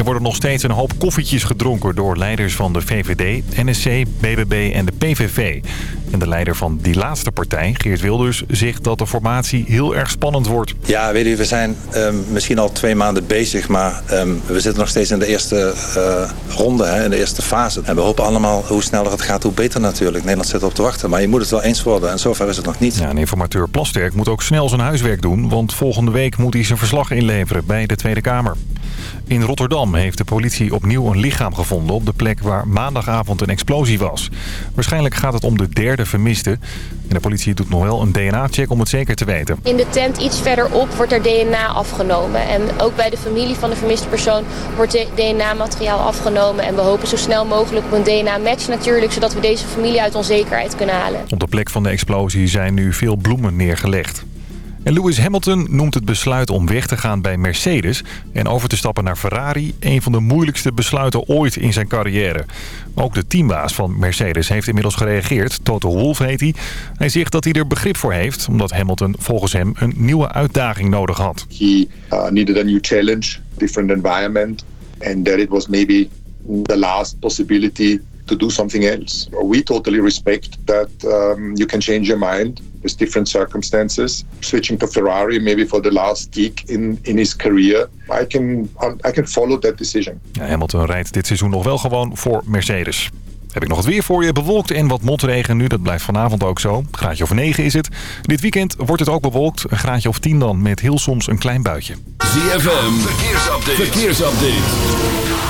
Er worden nog steeds een hoop koffietjes gedronken door leiders van de VVD, NSC, BBB en de PVV. En de leider van die laatste partij, Geert Wilders, zegt dat de formatie heel erg spannend wordt. Ja, weet u, we zijn um, misschien al twee maanden bezig, maar um, we zitten nog steeds in de eerste uh, ronde, hè, in de eerste fase. En we hopen allemaal, hoe sneller het gaat, hoe beter natuurlijk. Nederland zit op te wachten, maar je moet het wel eens worden en zover is het nog niet. Ja, en informateur Plasterk moet ook snel zijn huiswerk doen, want volgende week moet hij zijn verslag inleveren bij de Tweede Kamer. In Rotterdam heeft de politie opnieuw een lichaam gevonden op de plek waar maandagavond een explosie was. Waarschijnlijk gaat het om de derde vermiste. En de politie doet nog wel een DNA-check om het zeker te weten. In de tent iets verderop wordt er DNA afgenomen. En ook bij de familie van de vermiste persoon wordt DNA-materiaal afgenomen. En we hopen zo snel mogelijk op een DNA-match natuurlijk... zodat we deze familie uit onzekerheid kunnen halen. Op de plek van de explosie zijn nu veel bloemen neergelegd. En Lewis Hamilton noemt het besluit om weg te gaan bij Mercedes... en over te stappen naar Ferrari een van de moeilijkste besluiten ooit in zijn carrière. Ook de teambaas van Mercedes heeft inmiddels gereageerd. Toto Wolff heet hij. Hij zegt dat hij er begrip voor heeft... omdat Hamilton volgens hem een nieuwe uitdaging nodig had. He uh, needed a new challenge, different environment... and that it was maybe the last possibility to do something else. We totally respect that um, you can change your mind with different circumstances. Switching to Ferrari, maybe for the last gig in, in his career, I can, I can follow that decision. Ja, Hamilton rijdt dit seizoen nog wel gewoon voor Mercedes. Heb ik nog het weer voor je. Bewolkt en wat motregen nu. Dat blijft vanavond ook zo. Een graadje of 9 is het. Dit weekend wordt het ook bewolkt. Een graadje of 10 dan. Met heel soms een klein buitje. ZFM. Verkeersupdate. Verkeersupdate.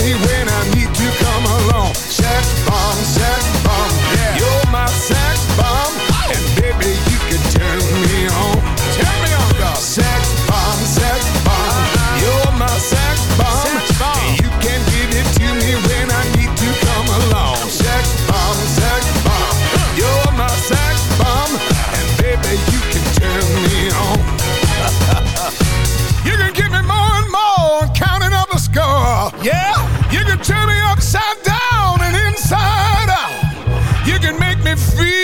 Give it you turn me upside down and inside out. You can make me feel.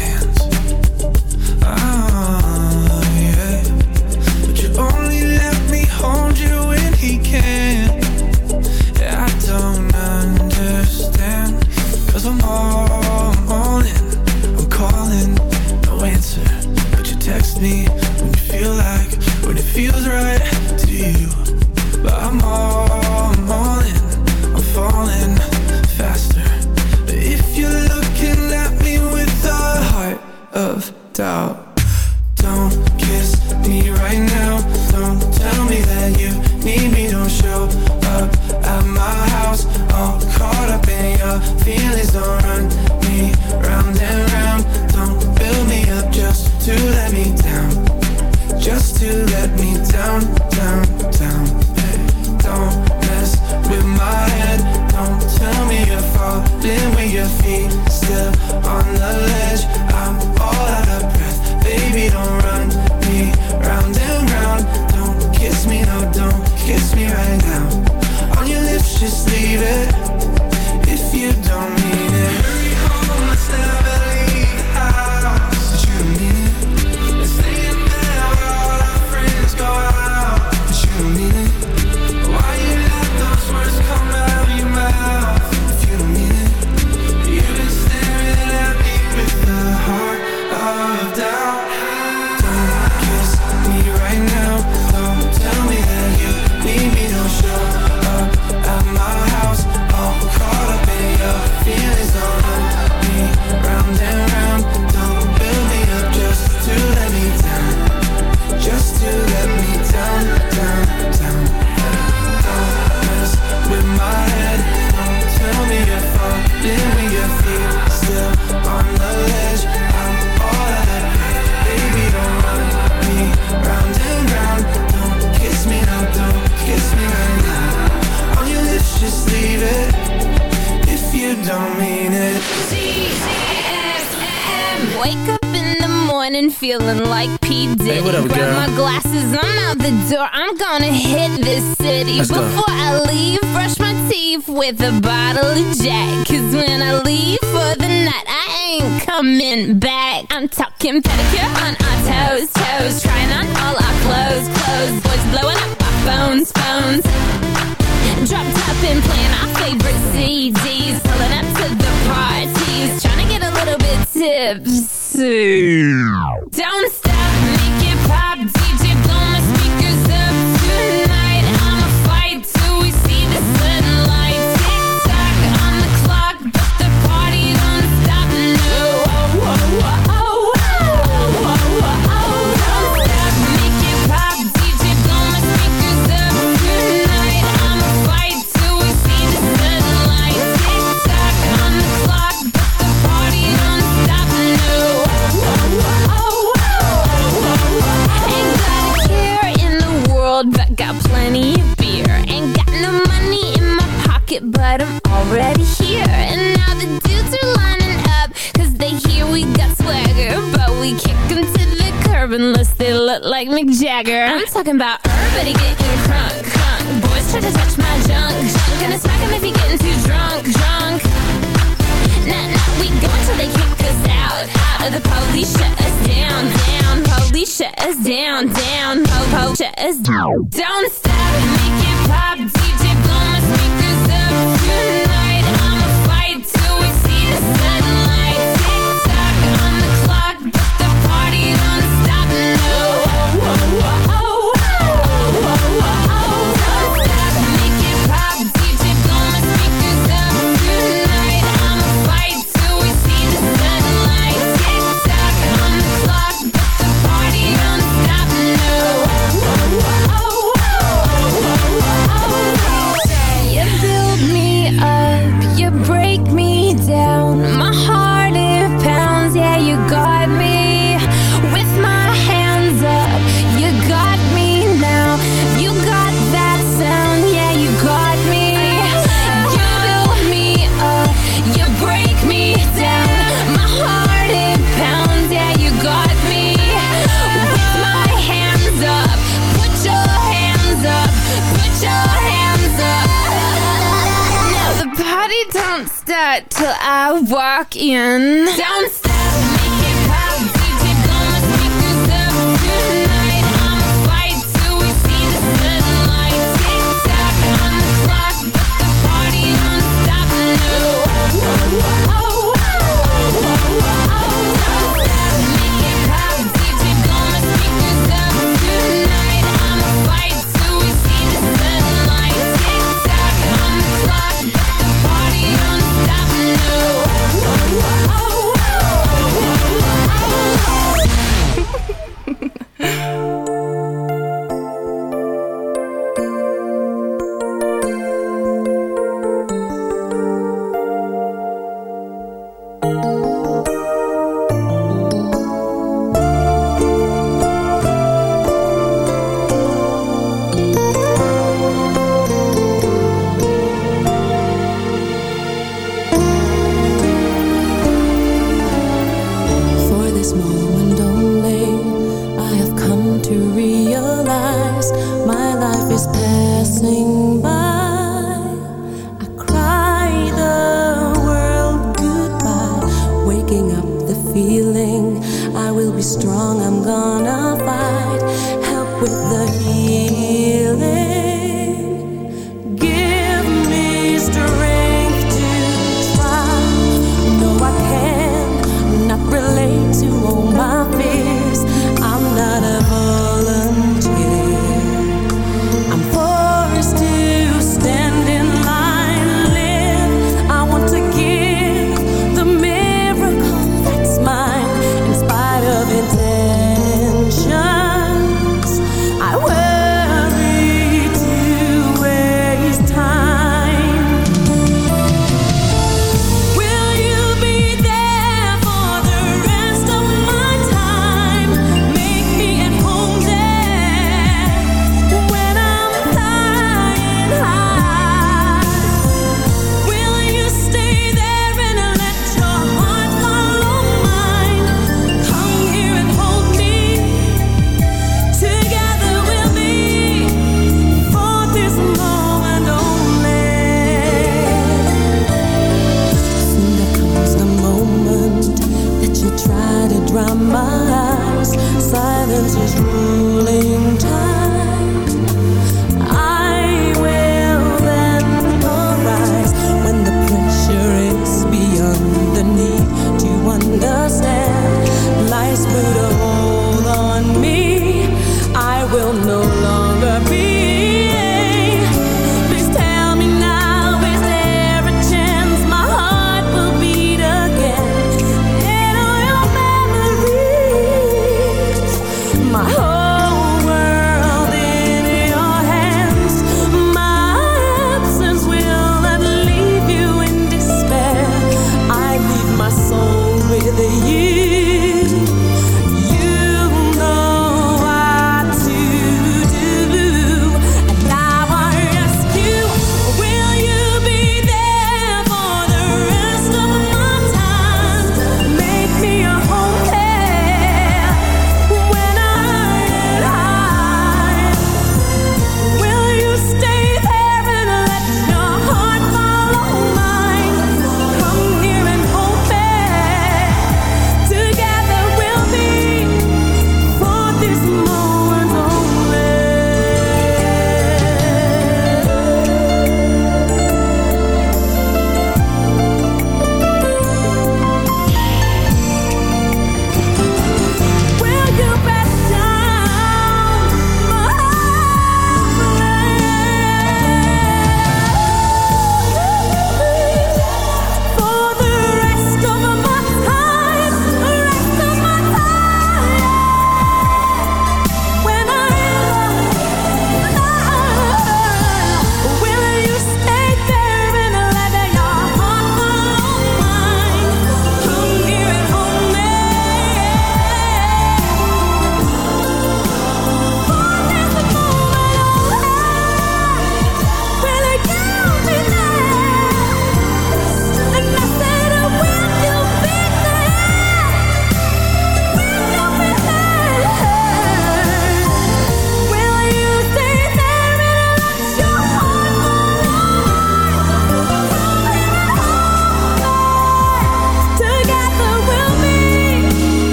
Let's Before go. I leave, brush my teeth with a bottle of Jack. Cause when I leave for the night, I ain't coming back. I'm talking pedicure on our toes, toes. Trying on all our clothes, clothes. Boys blowing up our phones, phones. Drop top and playing our favorite CDs. Pulling up to the parties. Trying to get a little bit tipsy. Don't unless they look like Mick Jagger. I'm talking about everybody getting drunk. crunk. Boys try to touch my junk, junk. Gonna smack him if he's getting too drunk, drunk. Nah, nah, we go until they kick us out, out. of the police shut us down, down. Police shut us down, down. Po, po, shut us down. Don't stop, make it pop. DJ blow my speakers up tonight. back in.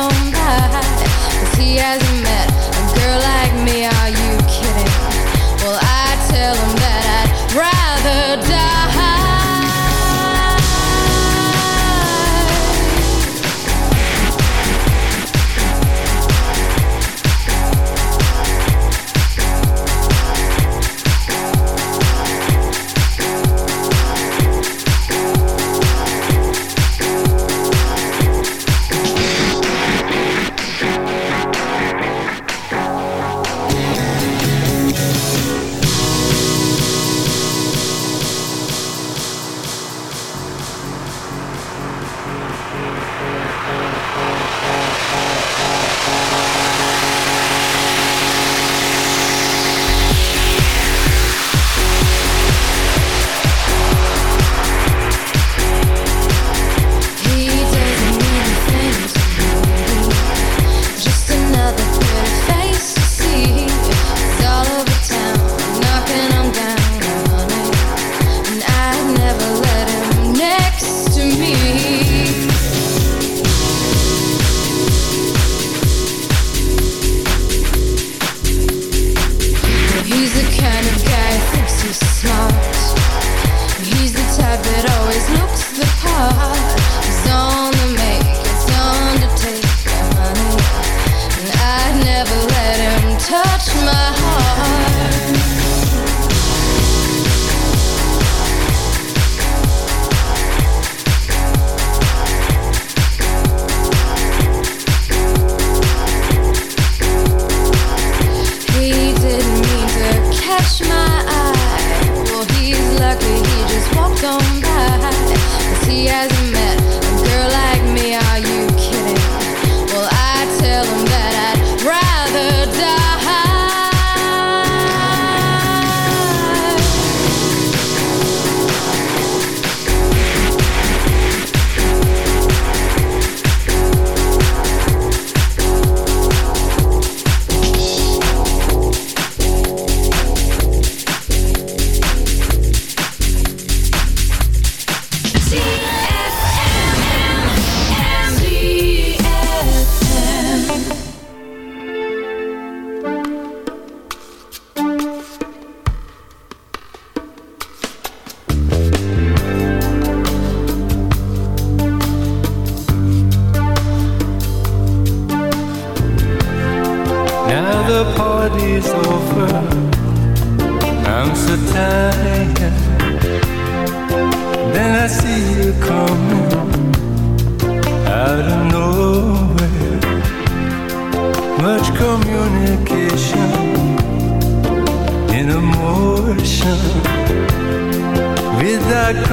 don't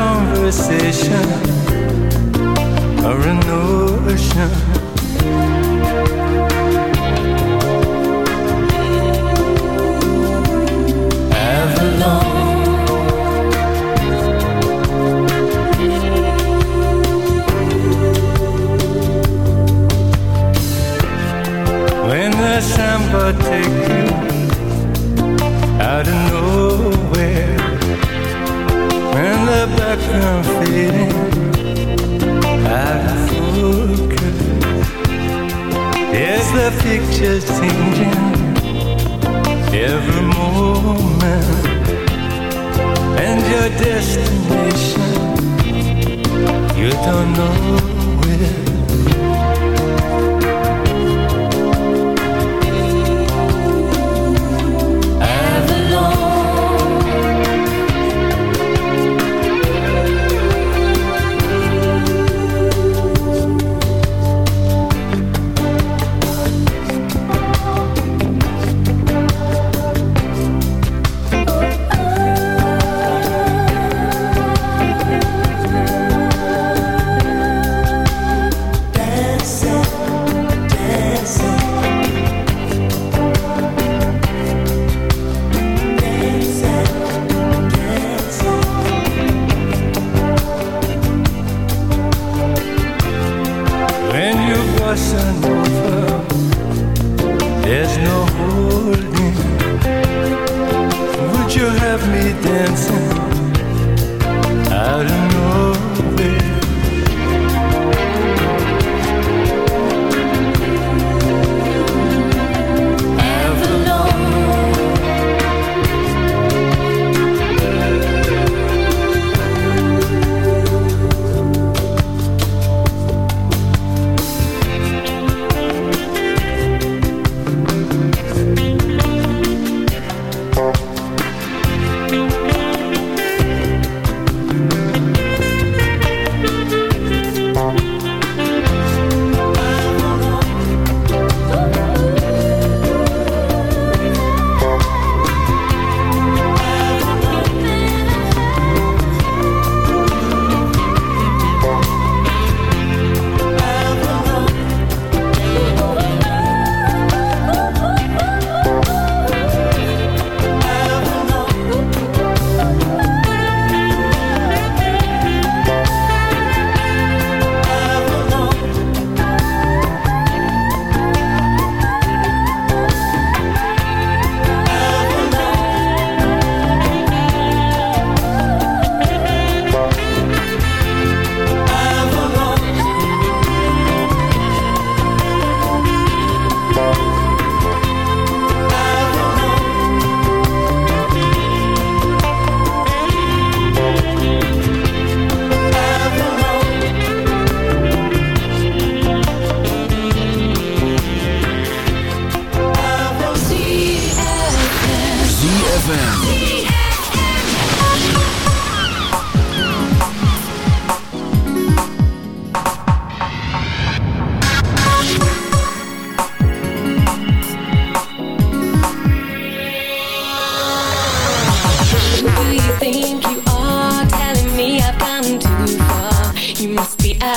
conversation or a notion. Avalon. When the samba take you out of nowhere, when the from fading out of focus. Is the picture's changing every moment? And your destination, you don't know.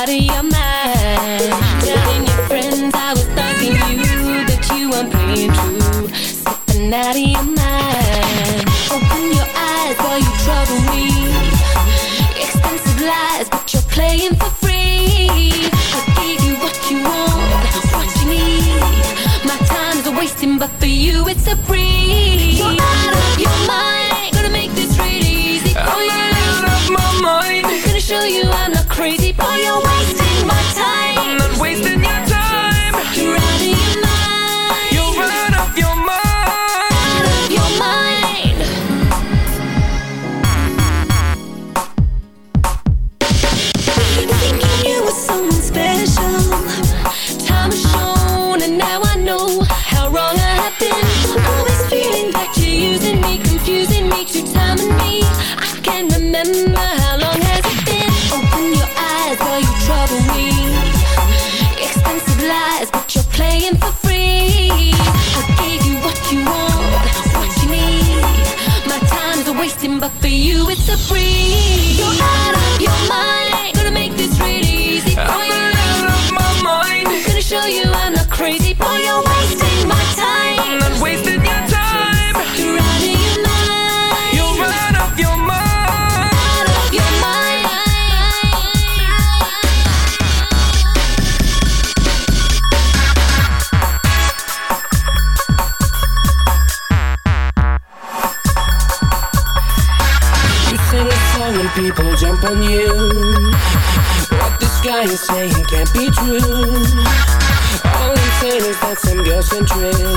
out of your mind. Telling your friends I was thanking you that you weren't playing true. Slipping out of your mind. Open your eyes, while you trouble me. Expensive lies, but you're playing for free. I gave you what you want, what you need. My time's a wasting, but for you it's a breeze.